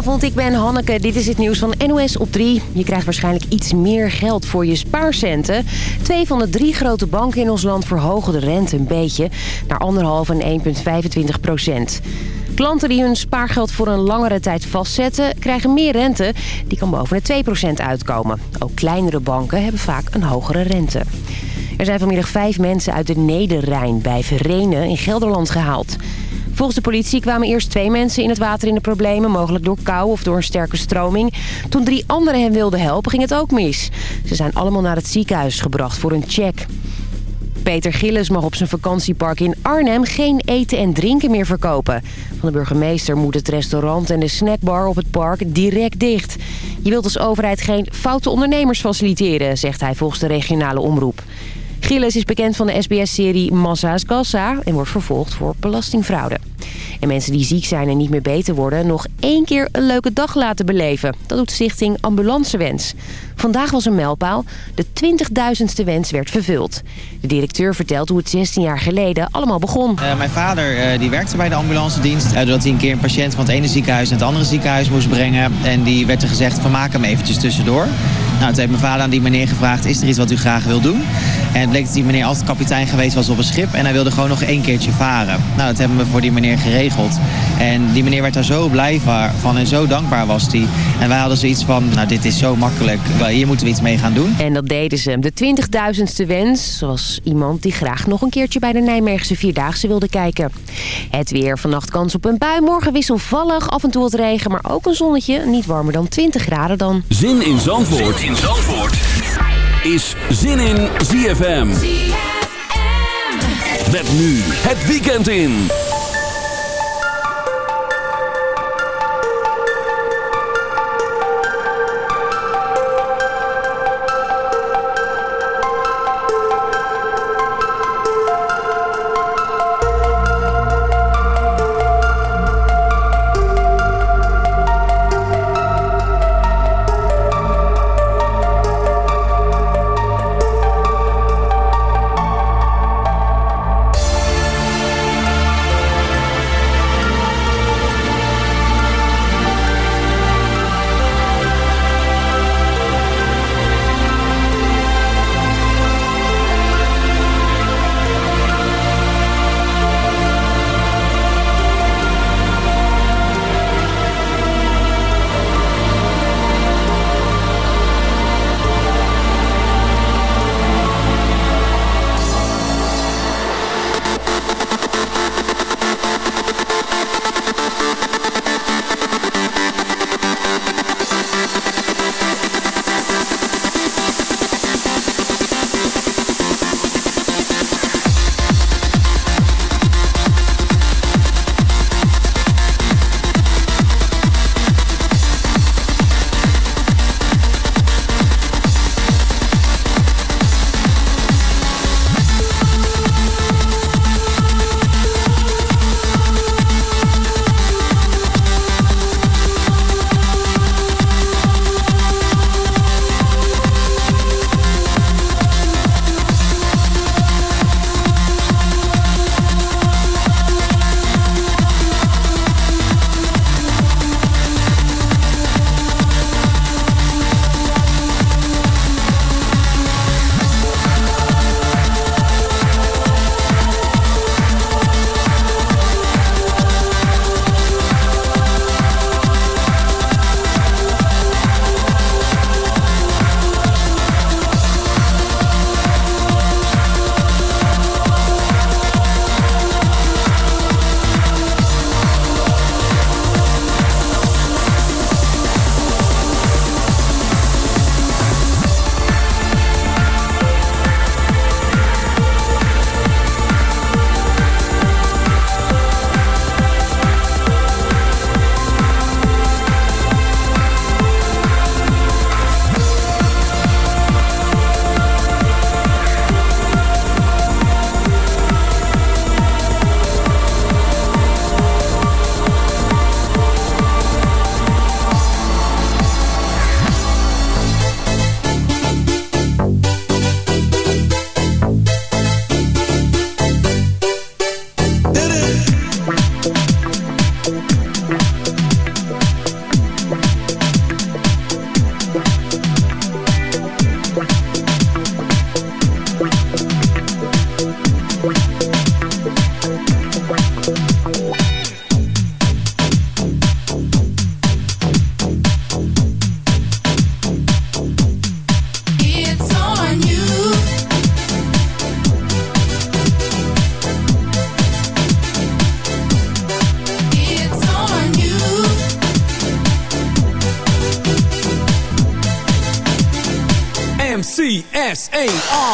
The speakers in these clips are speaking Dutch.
Goedenavond, ik ben Hanneke. Dit is het nieuws van NOS op 3. Je krijgt waarschijnlijk iets meer geld voor je spaarcenten. Twee van de drie grote banken in ons land verhogen de rente een beetje... naar 1,5 en 1,25 procent. Klanten die hun spaargeld voor een langere tijd vastzetten... krijgen meer rente. Die kan boven de 2 procent uitkomen. Ook kleinere banken hebben vaak een hogere rente. Er zijn vanmiddag vijf mensen uit de Nederrijn bij Verenen in Gelderland gehaald... Volgens de politie kwamen eerst twee mensen in het water in de problemen... mogelijk door kou of door een sterke stroming. Toen drie anderen hen wilden helpen, ging het ook mis. Ze zijn allemaal naar het ziekenhuis gebracht voor een check. Peter Gillis mag op zijn vakantiepark in Arnhem geen eten en drinken meer verkopen. Van de burgemeester moet het restaurant en de snackbar op het park direct dicht. Je wilt als overheid geen foute ondernemers faciliteren, zegt hij volgens de regionale omroep. Gilles is bekend van de SBS-serie Massa's Gassa en wordt vervolgd voor belastingfraude. En mensen die ziek zijn en niet meer beter worden... nog één keer een leuke dag laten beleven. Dat doet stichting Ambulancewens. Vandaag was een mijlpaal. De 20.000ste wens werd vervuld. De directeur vertelt hoe het 16 jaar geleden allemaal begon. Uh, mijn vader uh, die werkte bij de ambulance dienst. Uh, doordat hij een keer een patiënt van het ene ziekenhuis naar het andere ziekenhuis moest brengen. En die werd er gezegd van maak hem eventjes tussendoor. Nou, toen heeft mijn vader aan die meneer gevraagd, is er iets wat u graag wil doen? En het bleek dat die meneer altijd kapitein geweest was op een schip. En hij wilde gewoon nog één keertje varen. Nou, dat hebben we voor die meneer geregeld. En die meneer werd daar zo blij van en zo dankbaar was hij. En wij hadden zoiets van, nou dit is zo makkelijk. Hier moeten we iets mee gaan doen. En dat deden ze. De 20.000ste wens was iemand die graag nog een keertje bij de Nijmeegse Vierdaagse wilde kijken. Het weer. Vannacht kans op een bui. Morgen wisselvallig. Af en toe wat regen, maar ook een zonnetje. Niet warmer dan 20 graden dan. Zin in Zandvoort. Zin in Zandvoort. Is Zin in ZFM. ZFM. Met nu het weekend in.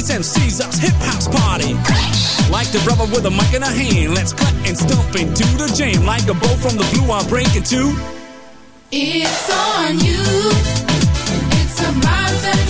It's MC's us hip house party. Like the brother with a mic in a hand, let's cut and stomp into the jam. Like a bow from the blue, I'm breaking two. It's on you. It's about that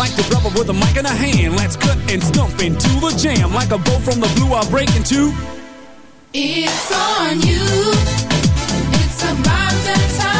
Like the rubber with a mic in a hand, let's cut and stomp into the jam. Like a bow from the blue, I'll break into. It's on you. It's about that time.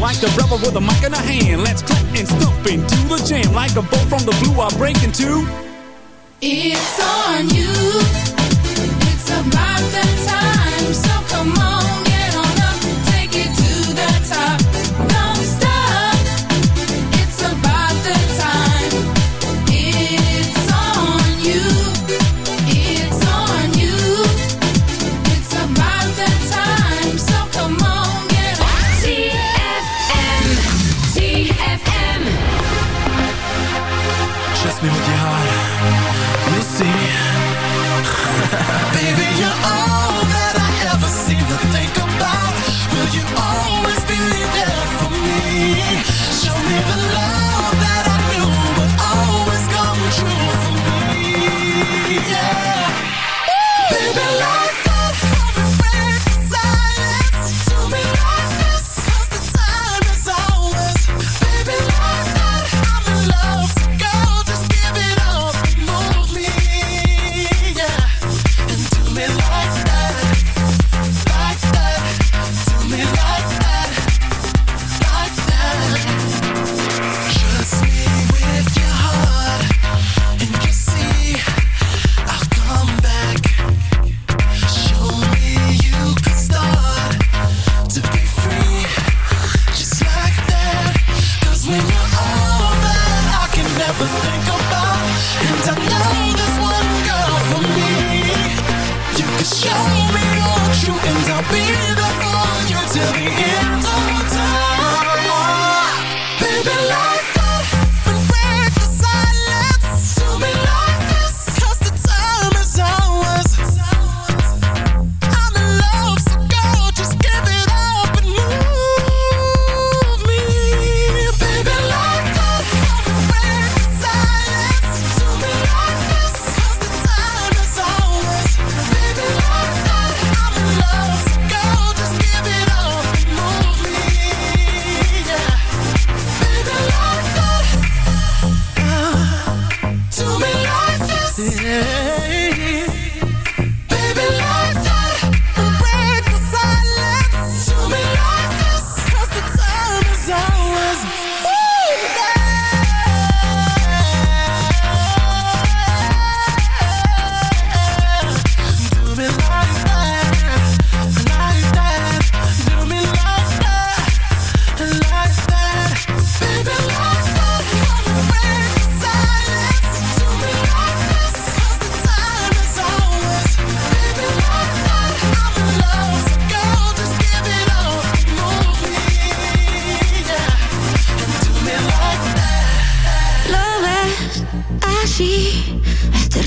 Like the rebel with a mic in a hand, let's clap and stomp into the jam. Like a bolt from the blue, I break into. It's on you.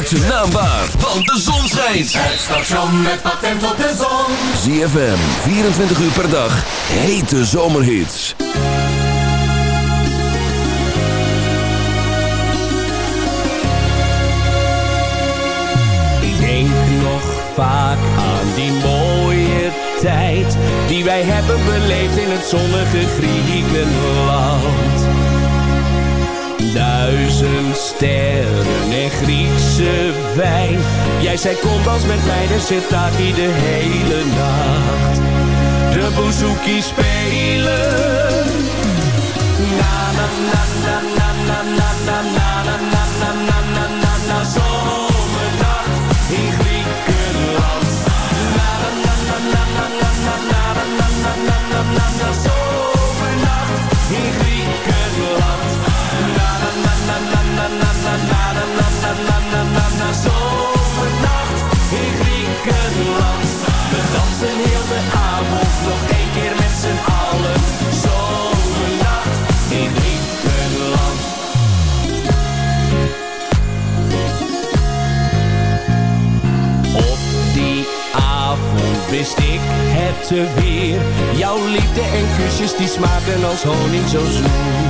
maakt zijn naam waar, want de zon schijnt. Het station met patent op de zon. ZFM, 24 uur per dag, hete zomerhits. Ik denk nog vaak aan die mooie tijd die wij hebben beleefd in het zonnige Griekenland. Duizend sterren en Griekse wijn. Jij zei kom als met mij, de daar de hele nacht. De bouzouki spelen. Na na na na na na na na na na na na na na na na na zomernacht in Griekenland. We dansen heel de avond nog een keer met z'n allen. Zomernacht in Griekenland. Op die avond wist ik het te weer. Jouw liefde en kusjes die smaken als honing zo zo.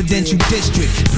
residential district